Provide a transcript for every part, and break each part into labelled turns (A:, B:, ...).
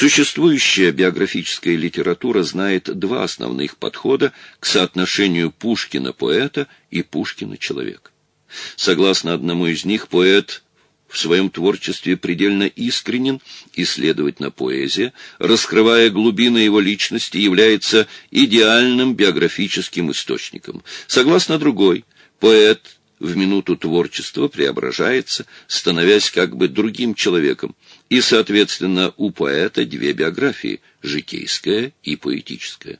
A: Существующая биографическая литература знает два основных подхода к соотношению Пушкина-поэта и Пушкина-человека. Согласно одному из них, поэт в своем творчестве предельно искренен, и, следовательно, поэзия, раскрывая глубины его личности, является идеальным биографическим источником. Согласно другой, поэт в минуту творчества преображается, становясь как бы другим человеком, и, соответственно, у поэта две биографии – житейская и поэтическая.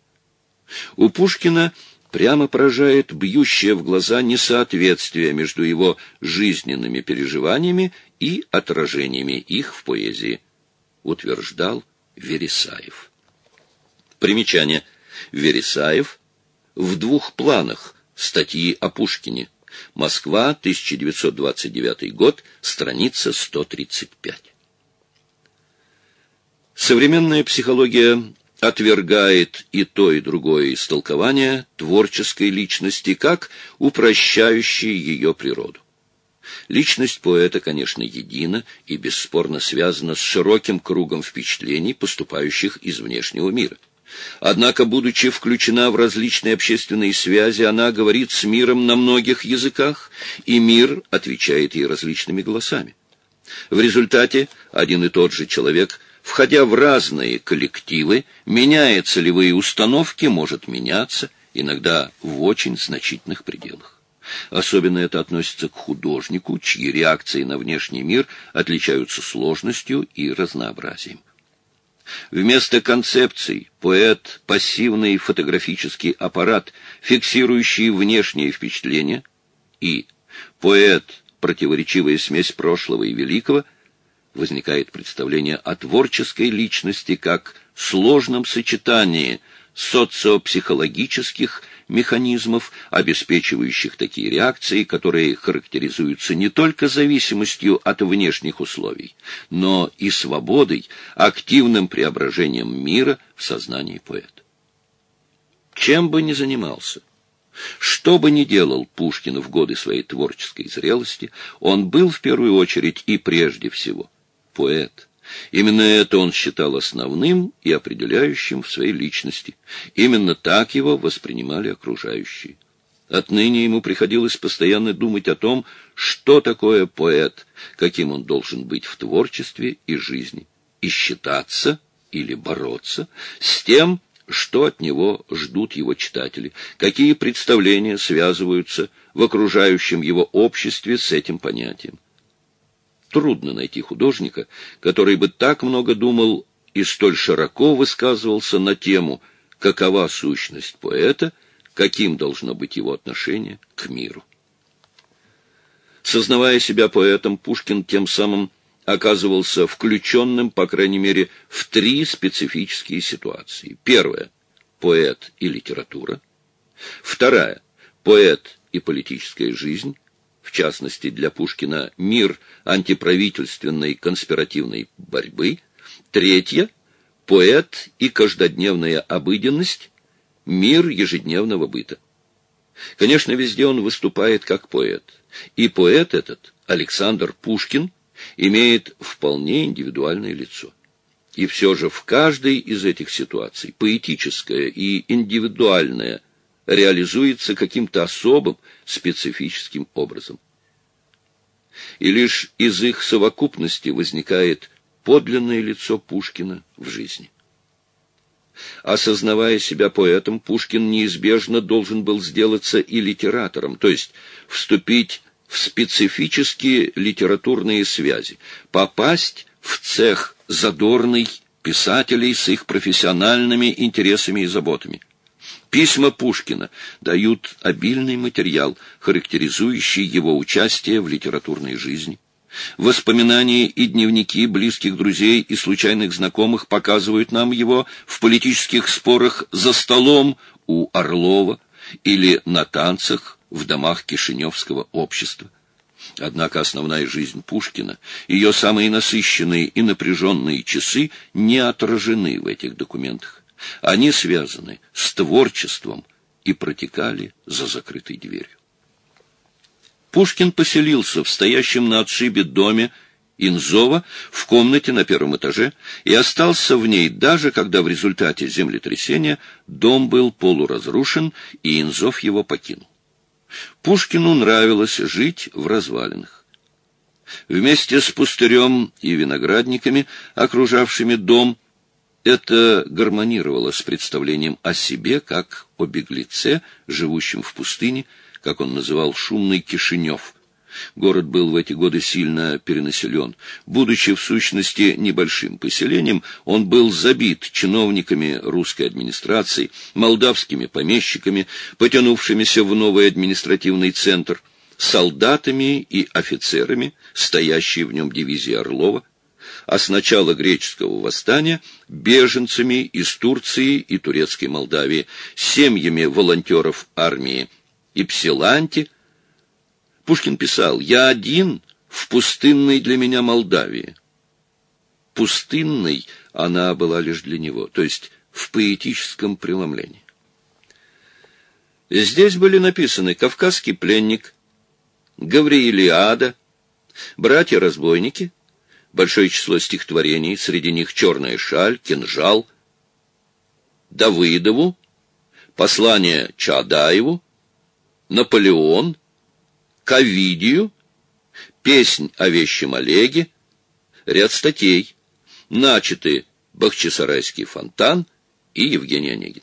A: У Пушкина прямо поражает бьющее в глаза несоответствие между его жизненными переживаниями и отражениями их в поэзии, утверждал Вересаев. Примечание. Вересаев в двух планах статьи о Пушкине – Москва, 1929 год, страница 135. Современная психология отвергает и то, и другое истолкование творческой личности как упрощающее ее природу. Личность поэта, конечно, едина и бесспорно связана с широким кругом впечатлений, поступающих из внешнего мира. Однако, будучи включена в различные общественные связи, она говорит с миром на многих языках, и мир отвечает ей различными голосами. В результате один и тот же человек, входя в разные коллективы, меняя целевые установки, может меняться, иногда в очень значительных пределах. Особенно это относится к художнику, чьи реакции на внешний мир отличаются сложностью и разнообразием. Вместо концепций поэт – пассивный фотографический аппарат, фиксирующий внешние впечатления, и поэт – противоречивая смесь прошлого и великого, возникает представление о творческой личности как сложном сочетании социопсихологических механизмов, обеспечивающих такие реакции, которые характеризуются не только зависимостью от внешних условий, но и свободой, активным преображением мира в сознании поэта. Чем бы ни занимался, что бы ни делал Пушкин в годы своей творческой зрелости, он был в первую очередь и прежде всего поэт – Именно это он считал основным и определяющим в своей личности. Именно так его воспринимали окружающие. Отныне ему приходилось постоянно думать о том, что такое поэт, каким он должен быть в творчестве и жизни, и считаться или бороться с тем, что от него ждут его читатели, какие представления связываются в окружающем его обществе с этим понятием. Трудно найти художника, который бы так много думал и столь широко высказывался на тему «Какова сущность поэта?», каким должно быть его отношение к миру. Сознавая себя поэтом, Пушкин тем самым оказывался включенным, по крайней мере, в три специфические ситуации. Первая – поэт и литература. Вторая – поэт и политическая жизнь в частности для Пушкина мир антиправительственной конспиративной борьбы. Третье – поэт и каждодневная обыденность, мир ежедневного быта. Конечно, везде он выступает как поэт. И поэт этот, Александр Пушкин, имеет вполне индивидуальное лицо. И все же в каждой из этих ситуаций, поэтическое и индивидуальное – реализуется каким-то особым, специфическим образом. И лишь из их совокупности возникает подлинное лицо Пушкина в жизни. Осознавая себя поэтом, Пушкин неизбежно должен был сделаться и литератором, то есть вступить в специфические литературные связи, попасть в цех задорный писателей с их профессиональными интересами и заботами. Письма Пушкина дают обильный материал, характеризующий его участие в литературной жизни. Воспоминания и дневники близких друзей и случайных знакомых показывают нам его в политических спорах за столом у Орлова или на танцах в домах Кишиневского общества. Однако основная жизнь Пушкина, ее самые насыщенные и напряженные часы не отражены в этих документах. Они связаны с творчеством и протекали за закрытой дверью. Пушкин поселился в стоящем на отшибе доме Инзова в комнате на первом этаже и остался в ней даже когда в результате землетрясения дом был полуразрушен и Инзов его покинул. Пушкину нравилось жить в развалинах. Вместе с пустырем и виноградниками, окружавшими дом, это гармонировало с представлением о себе как о беглеце, живущем в пустыне, как он называл шумный Кишинев – Город был в эти годы сильно перенаселен. Будучи в сущности небольшим поселением, он был забит чиновниками русской администрации, молдавскими помещиками, потянувшимися в новый административный центр, солдатами и офицерами, стоящей в нем дивизии Орлова, а с начала греческого восстания беженцами из Турции и Турецкой Молдавии, семьями волонтеров армии Ипсиланти, Пушкин писал «Я один в пустынной для меня Молдавии». Пустынной она была лишь для него, то есть в поэтическом преломлении. Здесь были написаны «Кавказский пленник», «Гавриилиада», «Братья-разбойники», большое число стихотворений, среди них «Черная шаль», «Кинжал», Давыдову, «Послание Чадаеву», «Наполеон», к Овидию, песнь о вещем Олеге, ряд статей, начатый Бахчисарайский фонтан и Евгений Онегин.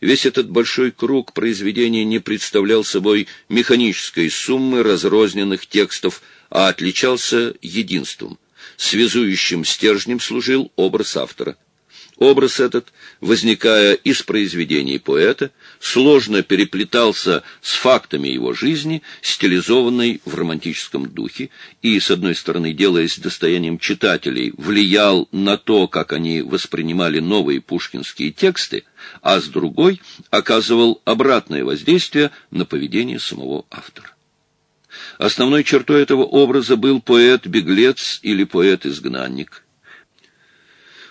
A: Весь этот большой круг произведений не представлял собой механической суммы разрозненных текстов, а отличался единством. Связующим стержнем служил образ автора – Образ этот, возникая из произведений поэта, сложно переплетался с фактами его жизни, стилизованной в романтическом духе, и, с одной стороны, делаясь достоянием читателей, влиял на то, как они воспринимали новые пушкинские тексты, а с другой оказывал обратное воздействие на поведение самого автора. Основной чертой этого образа был поэт-беглец или поэт-изгнанник –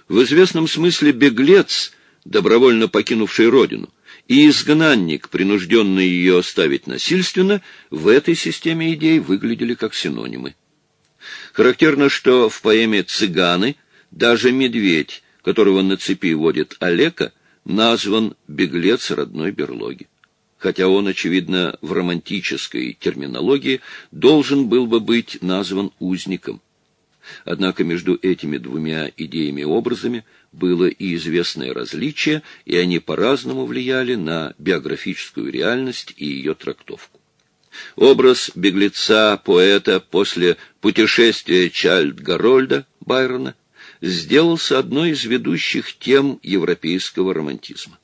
A: в известном смысле беглец, добровольно покинувший родину, и изгнанник, принужденный ее оставить насильственно, в этой системе идей выглядели как синонимы. Характерно, что в поэме «Цыганы» даже медведь, которого на цепи водит Олега, назван «беглец родной берлоги» хотя он, очевидно, в романтической терминологии должен был бы быть назван узником. Однако между этими двумя идеями-образами было и известное различие, и они по-разному влияли на биографическую реальность и ее трактовку. Образ беглеца-поэта после путешествия Чальд-Гарольда Байрона сделался одной из ведущих тем европейского романтизма.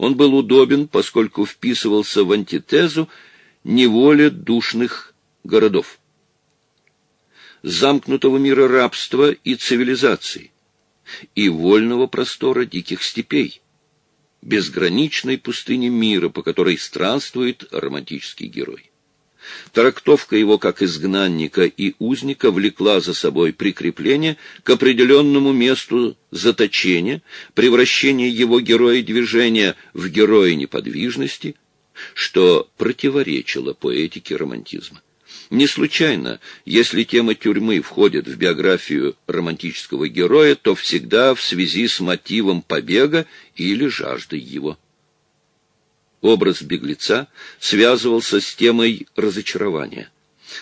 A: Он был удобен, поскольку вписывался в антитезу неволе душных городов замкнутого мира рабства и цивилизации, и вольного простора диких степей, безграничной пустыни мира, по которой странствует романтический герой. Трактовка его как изгнанника и узника влекла за собой прикрепление к определенному месту заточения, превращение его героя движения в героя неподвижности, что противоречило поэтике романтизма. Не случайно, если тема тюрьмы входит в биографию романтического героя, то всегда в связи с мотивом побега или жаждой его. Образ беглеца связывался с темой разочарования.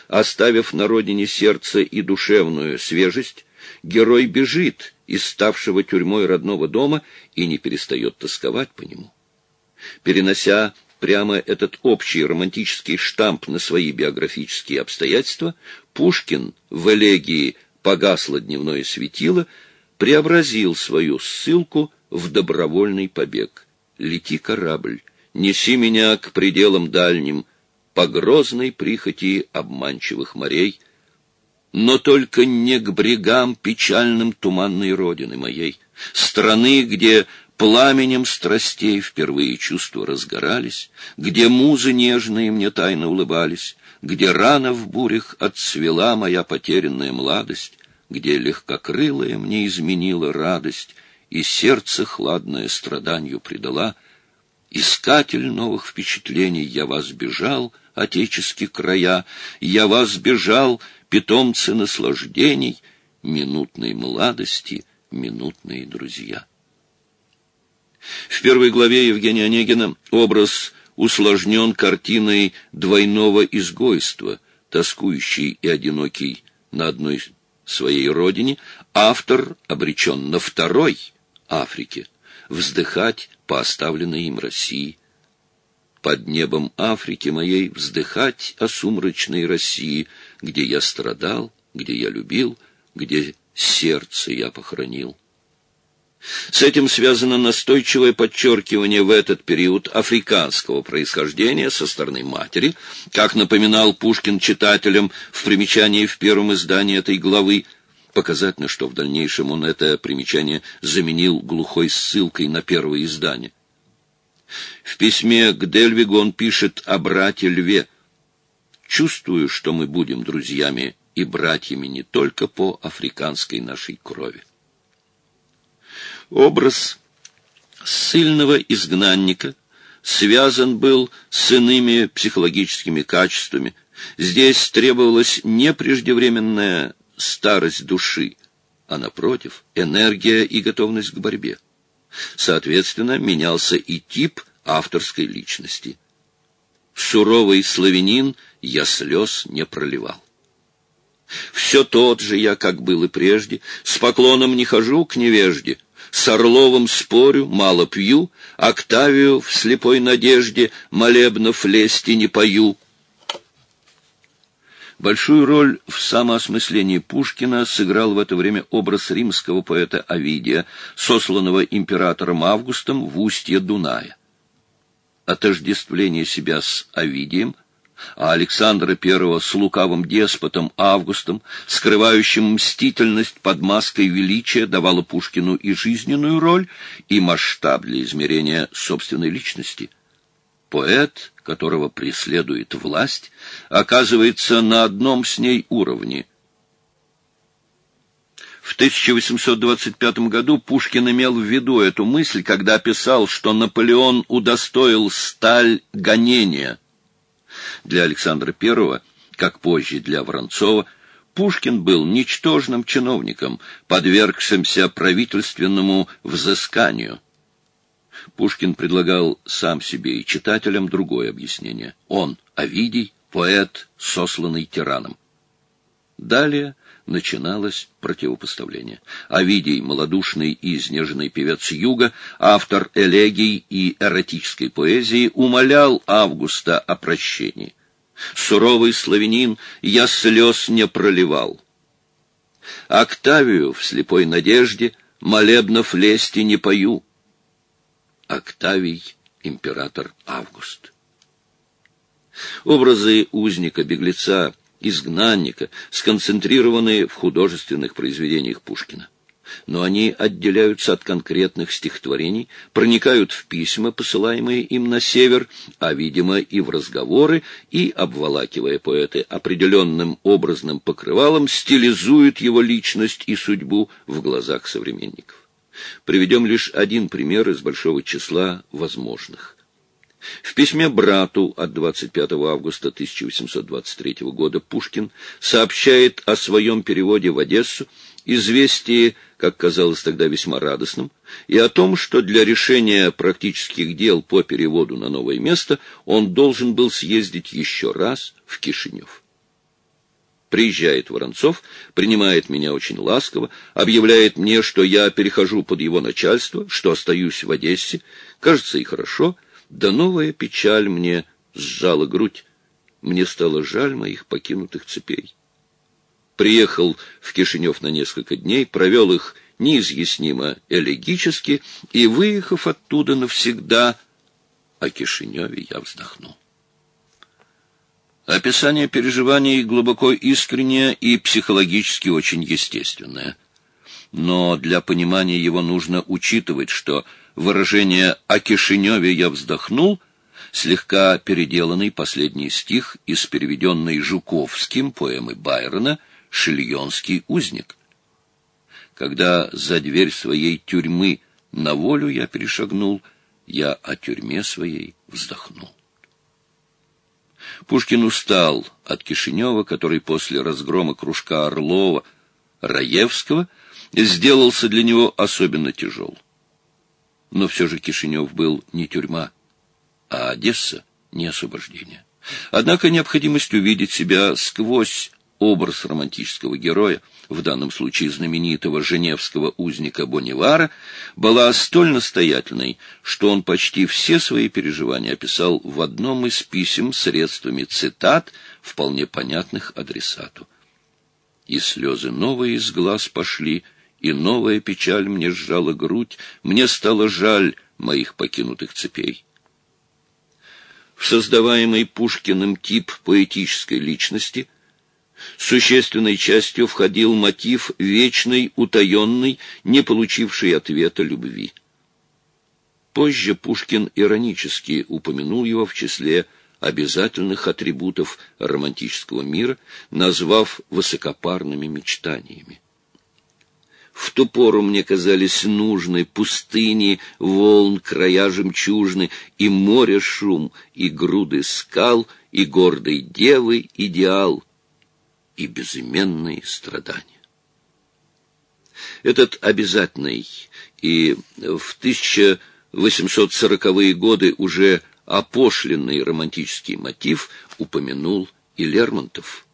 A: Оставив на родине сердце и душевную свежесть, герой бежит из ставшего тюрьмой родного дома и не перестает тосковать по нему. Перенося прямо этот общий романтический штамп на свои биографические обстоятельства, Пушкин в элегии «Погасло дневное светило» преобразил свою ссылку в добровольный побег. «Лети, корабль, неси меня к пределам дальним, по грозной прихоти обманчивых морей, но только не к брегам печальным туманной родины моей, страны, где Пламенем страстей впервые чувства разгорались, Где музы нежные мне тайно улыбались, Где рано в бурях отцвела моя потерянная младость, Где легкокрылая мне изменила радость, И сердце хладное страданию предала. Искатель новых впечатлений, я вас бежал, отеческие края, я вас бежал, питомцы наслаждений, минутной младости, минутные друзья. В первой главе Евгения Онегина образ усложнен картиной двойного изгойства, тоскующий и одинокий на одной своей родине, автор обречен на второй Африке, вздыхать по оставленной им России. Под небом Африки моей вздыхать о сумрачной России, где я страдал, где я любил, где сердце я похоронил. С этим связано настойчивое подчеркивание в этот период африканского происхождения со стороны матери, как напоминал Пушкин читателям в примечании в первом издании этой главы, Показательно, что в дальнейшем он это примечание заменил глухой ссылкой на первое издание. В письме к Дельвигу он пишет о брате Льве. «Чувствую, что мы будем друзьями и братьями не только по африканской нашей крови». Образ сильного изгнанника связан был с иными психологическими качествами. Здесь требовалась не преждевременная старость души, а, напротив, энергия и готовность к борьбе. Соответственно, менялся и тип авторской личности. Суровый славянин я слез не проливал. Все тот же я, как был и прежде, с поклоном не хожу к невежде, с Орловым спорю, мало пью, Октавию в слепой надежде молебнов лести не пою — Большую роль в самоосмыслении Пушкина сыграл в это время образ римского поэта Овидия, сосланного императором Августом в устье Дуная. Отождествление себя с Овидием, а Александра I с лукавым деспотом Августом, скрывающим мстительность под маской величия, давало Пушкину и жизненную роль, и масштаб для измерения собственной личности – Поэт, которого преследует власть, оказывается на одном с ней уровне. В 1825 году Пушкин имел в виду эту мысль, когда писал, что Наполеон удостоил сталь гонения. Для Александра I, как позже для Воронцова, Пушкин был ничтожным чиновником, подвергшимся правительственному взысканию. Пушкин предлагал сам себе и читателям другое объяснение. Он — Овидий, поэт, сосланный тираном. Далее начиналось противопоставление. Овидий, малодушный и изнеженный певец Юга, автор элегий и эротической поэзии, умолял Августа о прощении. Суровый славянин я слез не проливал. Октавию в слепой надежде молебнов лести не пою. Октавий, император Август. Образы узника, беглеца, изгнанника сконцентрированы в художественных произведениях Пушкина. Но они отделяются от конкретных стихотворений, проникают в письма, посылаемые им на север, а, видимо, и в разговоры, и, обволакивая поэты определенным образным покрывалом, стилизуют его личность и судьбу в глазах современников. Приведем лишь один пример из большого числа возможных. В письме брату от 25 августа 1823 года Пушкин сообщает о своем переводе в Одессу, известие, как казалось тогда весьма радостным, и о том, что для решения практических дел по переводу на новое место он должен был съездить еще раз в Кишинев. Приезжает Воронцов, принимает меня очень ласково, объявляет мне, что я перехожу под его начальство, что остаюсь в Одессе. Кажется, и хорошо. Да новая печаль мне сжала грудь. Мне стало жаль моих покинутых цепей. Приехал в Кишинев на несколько дней, провел их неизъяснимо элегически и, выехав оттуда навсегда, о Кишиневе я вздохнул. Описание переживаний глубоко искреннее и психологически очень естественное. Но для понимания его нужно учитывать, что выражение «о Кишиневе я вздохнул» слегка переделанный последний стих из переведенной Жуковским поэмы Байрона «Шильонский узник». Когда за дверь своей тюрьмы на волю я перешагнул, я о тюрьме своей вздохнул. Пушкин устал от Кишинева, который после разгрома кружка Орлова, Раевского, сделался для него особенно тяжел. Но все же Кишинев был не тюрьма, а Одесса — не освобождение. Однако необходимость увидеть себя сквозь образ романтического героя, в данном случае знаменитого женевского узника Бонивара, была столь настоятельной, что он почти все свои переживания описал в одном из писем средствами цитат, вполне понятных адресату. И слезы новые из глаз пошли, и новая печаль мне сжала грудь, мне стало жаль моих покинутых цепей. В создаваемый Пушкиным тип поэтической личности – Существенной частью входил мотив вечной, утаенной, не получившей ответа любви. Позже Пушкин иронически упомянул его в числе обязательных атрибутов романтического мира, назвав высокопарными мечтаниями. В ту пору мне казались нужны пустыни, волн, края жемчужны, и море шум, и груды скал, и гордой девы идеал — и безыменные страдания. Этот обязательный и в 1840-е годы уже опошленный романтический мотив упомянул и Лермонтов.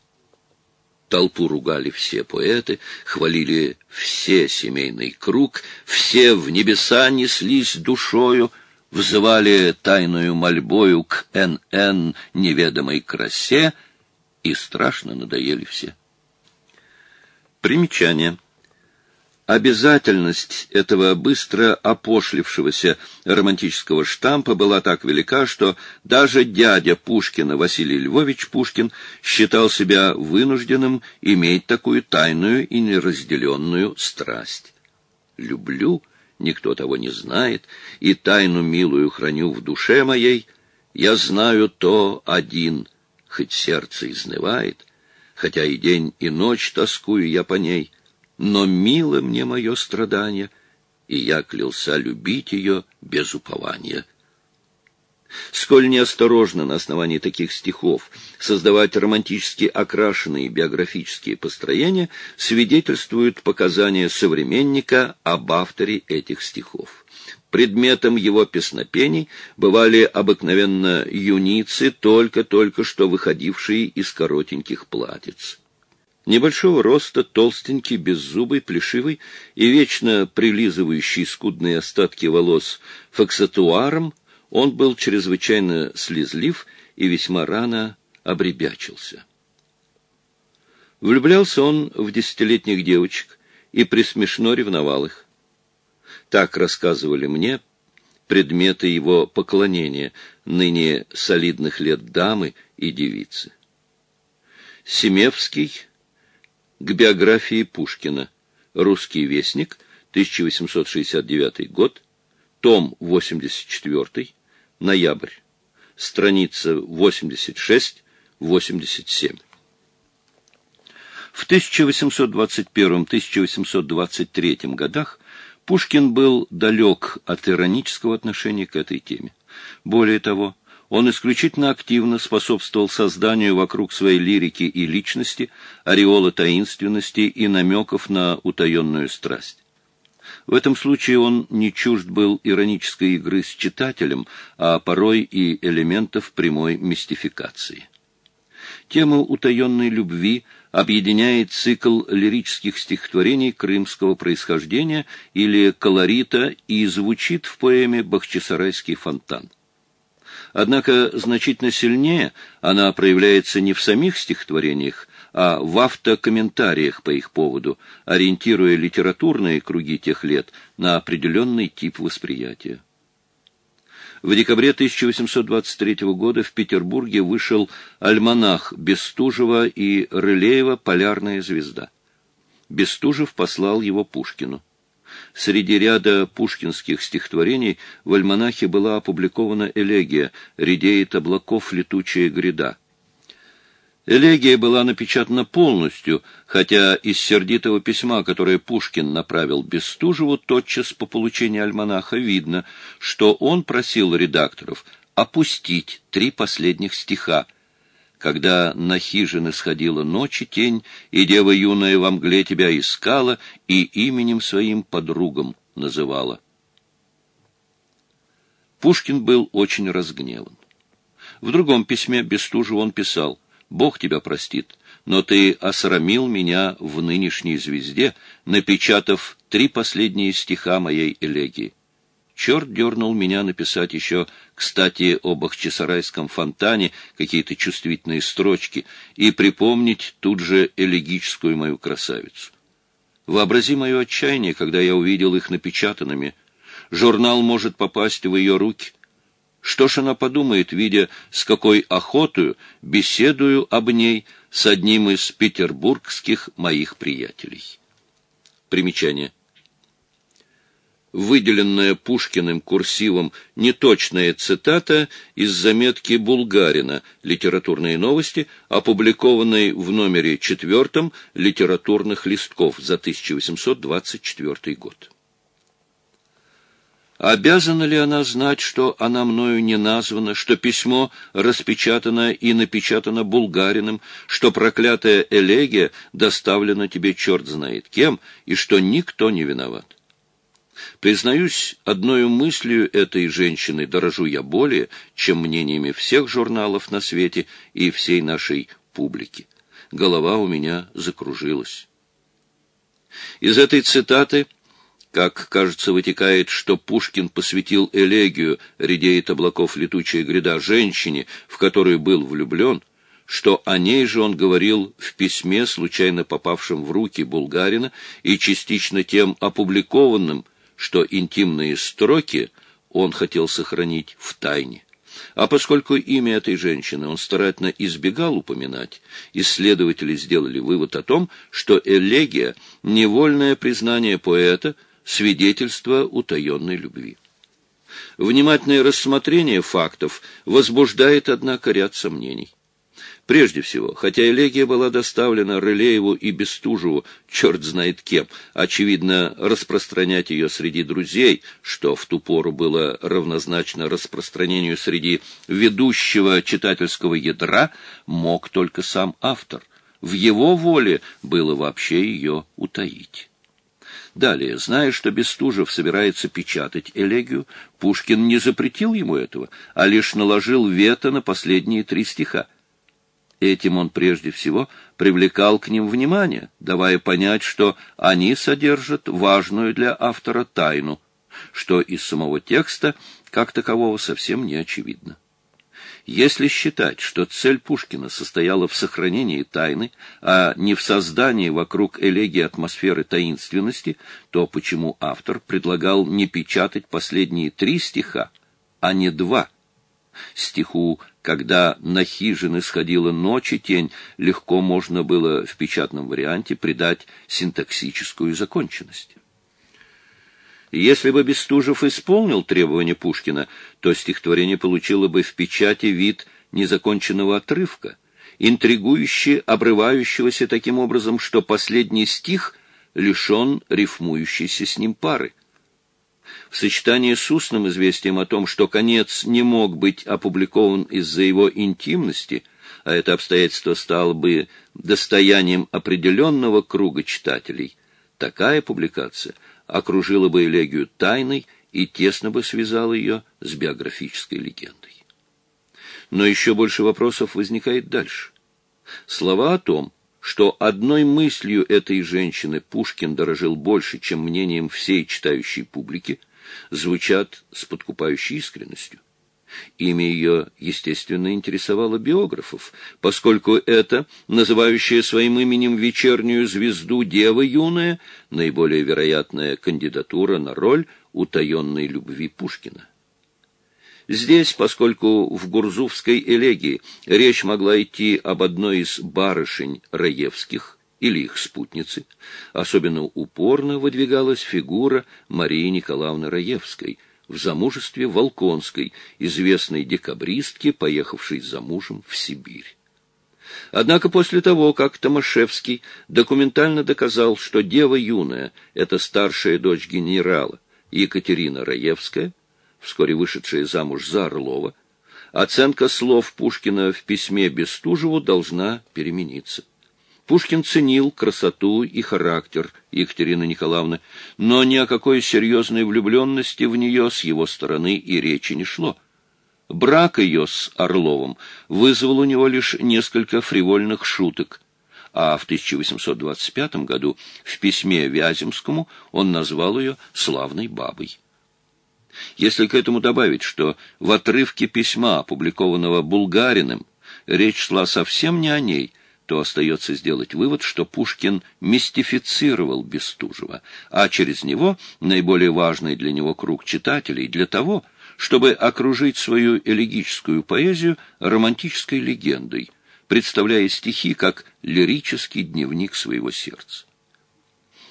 A: Толпу ругали все поэты, хвалили все семейный круг, все в небеса неслись душою, взывали тайную мольбою к Н.Н. неведомой красе — и страшно надоели все. Примечание. Обязательность этого быстро опошлившегося романтического штампа была так велика, что даже дядя Пушкина Василий Львович Пушкин считал себя вынужденным иметь такую тайную и неразделенную страсть. «Люблю, никто того не знает, и тайну милую храню в душе моей, я знаю то один — хоть сердце изнывает, хотя и день, и ночь тоскую я по ней, но мило мне мое страдание, и я клялся любить ее без упования. Сколь неосторожно на основании таких стихов создавать романтически окрашенные биографические построения, свидетельствуют показания современника об авторе этих стихов. Предметом его песнопений бывали обыкновенно юницы, только-только что выходившие из коротеньких платьиц. Небольшого роста, толстенький, беззубый, плешивый и вечно прилизывающий скудные остатки волос фоксатуаром, он был чрезвычайно слезлив и весьма рано обребячился. Влюблялся он в десятилетних девочек и присмешно ревновал их. Так рассказывали мне предметы его поклонения, ныне солидных лет дамы и девицы. Семевский к биографии Пушкина. Русский вестник, 1869 год, том 84, ноябрь, страница 86-87. В 1821-1823 годах Пушкин был далек от иронического отношения к этой теме. Более того, он исключительно активно способствовал созданию вокруг своей лирики и личности ореола таинственности и намеков на утаенную страсть. В этом случае он не чужд был иронической игры с читателем, а порой и элементов прямой мистификации. Тема утаенной любви объединяет цикл лирических стихотворений крымского происхождения или колорита и звучит в поэме «Бахчисарайский фонтан». Однако значительно сильнее она проявляется не в самих стихотворениях, а в автокомментариях по их поводу, ориентируя литературные круги тех лет на определенный тип восприятия. В декабре 1823 года в Петербурге вышел альманах Бестужева и Рылеева «Полярная звезда». Бестужев послал его Пушкину. Среди ряда пушкинских стихотворений в альманахе была опубликована элегия «Редеет облаков летучая гряда». Элегия была напечатана полностью, хотя из сердитого письма, которое Пушкин направил Бестужеву тотчас по получении альманаха, видно, что он просил редакторов опустить три последних стиха, когда на хижины сходила ночи тень, и дева юная во мгле тебя искала и именем своим подругам называла. Пушкин был очень разгневан. В другом письме Бестужеву он писал «Бог тебя простит, но ты осрамил меня в нынешней звезде, напечатав три последние стиха моей элегии. Черт дернул меня написать еще, кстати, об Ахчесарайском фонтане какие-то чувствительные строчки и припомнить тут же элегическую мою красавицу. Вообрази мое отчаяние, когда я увидел их напечатанными. Журнал может попасть в ее руки. Что ж она подумает, видя, с какой охотою беседую об ней с одним из петербургских моих приятелей? Примечание выделенная Пушкиным курсивом неточная цитата из заметки Булгарина «Литературные новости», опубликованной в номере четвертом «Литературных листков» за 1824 год. Обязана ли она знать, что она мною не названа, что письмо распечатано и напечатано Булгариным, что проклятая элегия доставлена тебе черт знает кем, и что никто не виноват? Признаюсь, одной мыслью этой женщины дорожу я более, чем мнениями всех журналов на свете и всей нашей публики. Голова у меня закружилась. Из этой цитаты, как кажется, вытекает, что Пушкин посвятил элегию «Редеет облаков летучая гряда» женщине, в которую был влюблен, что о ней же он говорил в письме, случайно попавшем в руки Булгарина и частично тем опубликованным, что интимные строки он хотел сохранить в тайне. А поскольку имя этой женщины он старательно избегал упоминать, исследователи сделали вывод о том, что элегия — невольное признание поэта, свидетельство утаенной любви. Внимательное рассмотрение фактов возбуждает, однако, ряд сомнений. Прежде всего, хотя элегия была доставлена Рылееву и Бестужеву, черт знает кем, очевидно, распространять ее среди друзей, что в ту пору было равнозначно распространению среди ведущего читательского ядра, мог только сам автор. В его воле было вообще ее утаить. Далее, зная, что Бестужев собирается печатать элегию, Пушкин не запретил ему этого, а лишь наложил вето на последние три стиха. Этим он прежде всего привлекал к ним внимание, давая понять, что они содержат важную для автора тайну, что из самого текста как такового совсем не очевидно. Если считать, что цель Пушкина состояла в сохранении тайны, а не в создании вокруг элегии атмосферы таинственности, то почему автор предлагал не печатать последние три стиха, а не два? Стиху когда на хижины сходила ночь и тень, легко можно было в печатном варианте придать синтаксическую законченность. Если бы Бестужев исполнил требования Пушкина, то стихотворение получило бы в печати вид незаконченного отрывка, интригующе обрывающегося таким образом, что последний стих лишен рифмующейся с ним пары. В сочетании с устным известием о том, что конец не мог быть опубликован из-за его интимности, а это обстоятельство стало бы достоянием определенного круга читателей, такая публикация окружила бы элегию тайной и тесно бы связала ее с биографической легендой. Но еще больше вопросов возникает дальше. Слова о том, что одной мыслью этой женщины Пушкин дорожил больше, чем мнением всей читающей публики – звучат с подкупающей искренностью. Имя ее, естественно, интересовало биографов, поскольку это, называющая своим именем вечернюю звезду Дева юная, наиболее вероятная кандидатура на роль утаенной любви Пушкина. Здесь, поскольку в Гурзувской элегии речь могла идти об одной из барышень Раевских, или их спутницы, особенно упорно выдвигалась фигура Марии Николаевны Раевской в замужестве Волконской, известной декабристки, поехавшей за мужем в Сибирь. Однако после того, как Томашевский документально доказал, что дева юная — это старшая дочь генерала Екатерина Раевская, вскоре вышедшая замуж за Орлова, Оценка слов Пушкина в письме Бестужеву должна перемениться. Пушкин ценил красоту и характер Екатерины Николаевны, но ни о какой серьезной влюбленности в нее с его стороны и речи не шло. Брак ее с Орловым вызвал у него лишь несколько фривольных шуток, а в 1825 году в письме Вяземскому он назвал ее «славной бабой». Если к этому добавить, что в отрывке письма, опубликованного Булгариным, речь шла совсем не о ней, то остается сделать вывод, что Пушкин мистифицировал Бестужева, а через него наиболее важный для него круг читателей для того, чтобы окружить свою элегическую поэзию романтической легендой, представляя стихи как лирический дневник своего сердца.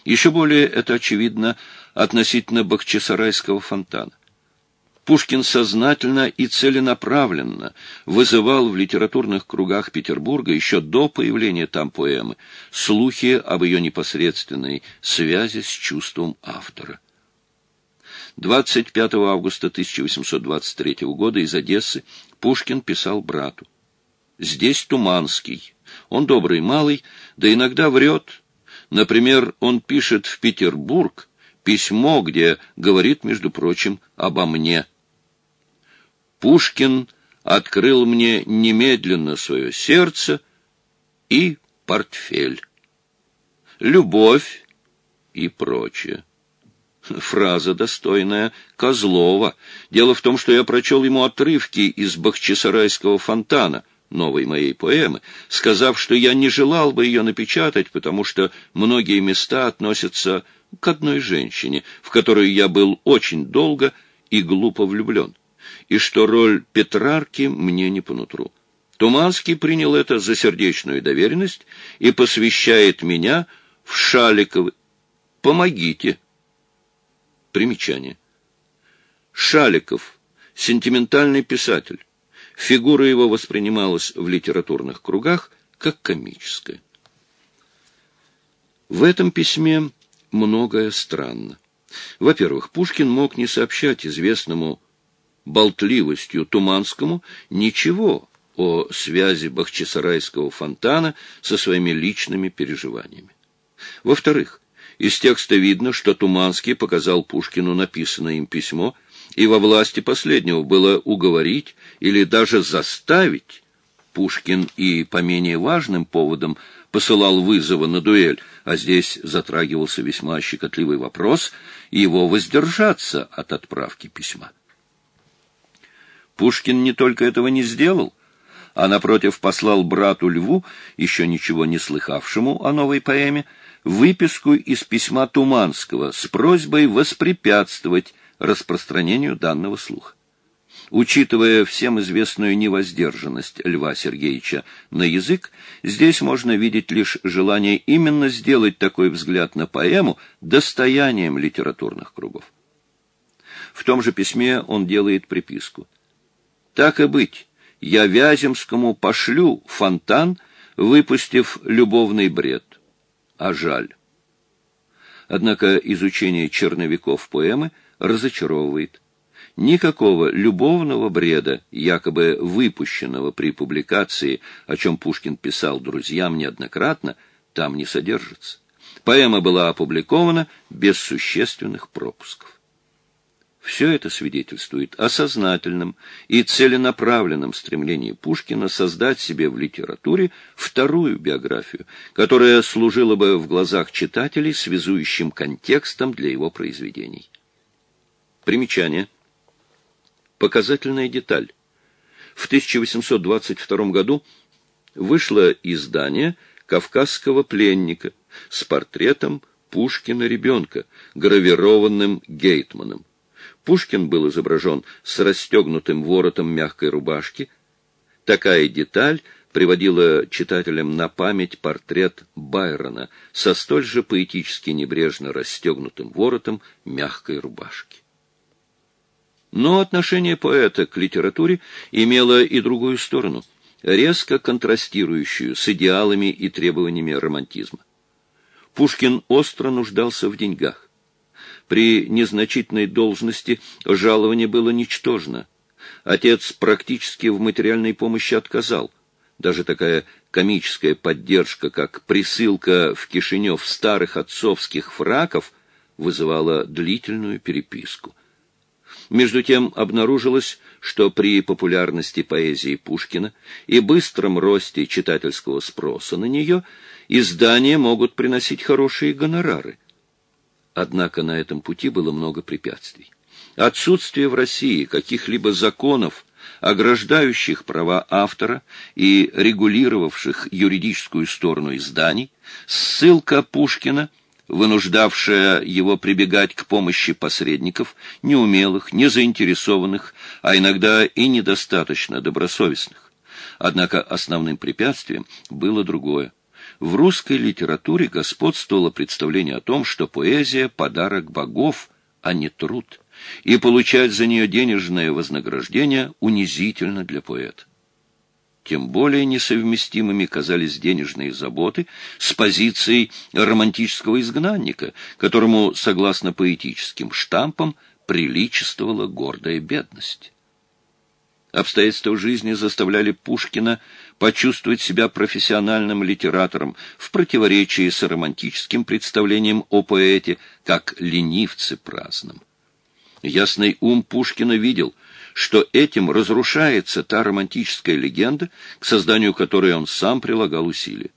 A: Еще более это очевидно относительно Бахчисарайского фонтана. Пушкин сознательно и целенаправленно вызывал в литературных кругах Петербурга еще до появления там поэмы слухи об ее непосредственной связи с чувством автора. 25 августа 1823 года из Одессы Пушкин писал брату. «Здесь Туманский. Он добрый малый, да иногда врет, Например, он пишет в Петербург письмо, где говорит, между прочим, обо мне. Пушкин открыл мне немедленно свое сердце и портфель. Любовь и прочее. Фраза достойная Козлова. Дело в том, что я прочел ему отрывки из Бахчисарайского фонтана — новой моей поэмы, сказав, что я не желал бы ее напечатать, потому что многие места относятся к одной женщине, в которую я был очень долго и глупо влюблен, и что роль Петрарки мне не по нутру. Туманский принял это за сердечную доверенность и посвящает меня в Шаликовы. Помогите. Примечание. Шаликов, сентиментальный писатель. Фигура его воспринималась в литературных кругах как комическая. В этом письме многое странно. Во-первых, Пушкин мог не сообщать известному болтливостью Туманскому ничего о связи Бахчисарайского фонтана со своими личными переживаниями. Во-вторых, из текста видно, что Туманский показал Пушкину написанное им письмо и во власти последнего было уговорить или даже заставить. Пушкин и по менее важным поводам посылал вызова на дуэль, а здесь затрагивался весьма щекотливый вопрос, его воздержаться от отправки письма. Пушкин не только этого не сделал, а, напротив, послал брату Льву, еще ничего не слыхавшему о новой поэме, выписку из письма Туманского с просьбой воспрепятствовать распространению данного слуха. Учитывая всем известную невоздержанность Льва Сергеевича на язык, здесь можно видеть лишь желание именно сделать такой взгляд на поэму достоянием литературных кругов. В том же письме он делает приписку. «Так и быть, я Вяземскому пошлю фонтан, выпустив любовный бред. А жаль». Однако изучение черновиков поэмы – разочаровывает. Никакого любовного бреда, якобы выпущенного при публикации, о чем Пушкин писал друзьям неоднократно, там не содержится. Поэма была опубликована без существенных пропусков. Все это свидетельствует о сознательном и целенаправленном стремлении Пушкина создать себе в литературе вторую биографию, которая служила бы в глазах читателей связующим контекстом для его произведений. Примечание. Показательная деталь. В 1822 году вышло издание «Кавказского пленника» с портретом Пушкина-ребенка, гравированным Гейтманом. Пушкин был изображен с расстегнутым воротом мягкой рубашки. Такая деталь приводила читателям на память портрет Байрона со столь же поэтически небрежно расстегнутым воротом мягкой рубашки. Но отношение поэта к литературе имело и другую сторону, резко контрастирующую с идеалами и требованиями романтизма. Пушкин остро нуждался в деньгах. При незначительной должности жалование было ничтожно, Отец практически в материальной помощи отказал. Даже такая комическая поддержка, как присылка в Кишинев старых отцовских фраков, вызывала длительную переписку. Между тем обнаружилось, что при популярности поэзии Пушкина и быстром росте читательского спроса на нее издания могут приносить хорошие гонорары. Однако на этом пути было много препятствий. Отсутствие в России каких-либо законов, ограждающих права автора и регулировавших юридическую сторону изданий, ссылка Пушкина, вынуждавшая его прибегать к помощи посредников, неумелых, незаинтересованных, а иногда и недостаточно добросовестных. Однако основным препятствием было другое. В русской литературе господствовало представление о том, что поэзия — подарок богов, а не труд и получать за нее денежное вознаграждение унизительно для поэта. Тем более несовместимыми казались денежные заботы с позицией романтического изгнанника, которому, согласно поэтическим штампам, приличествовала гордая бедность. Обстоятельства жизни заставляли Пушкина почувствовать себя профессиональным литератором в противоречии с романтическим представлением о поэте как ленивце праздном. Ясный ум Пушкина видел, что этим разрушается та романтическая легенда, к созданию которой он сам прилагал усилия.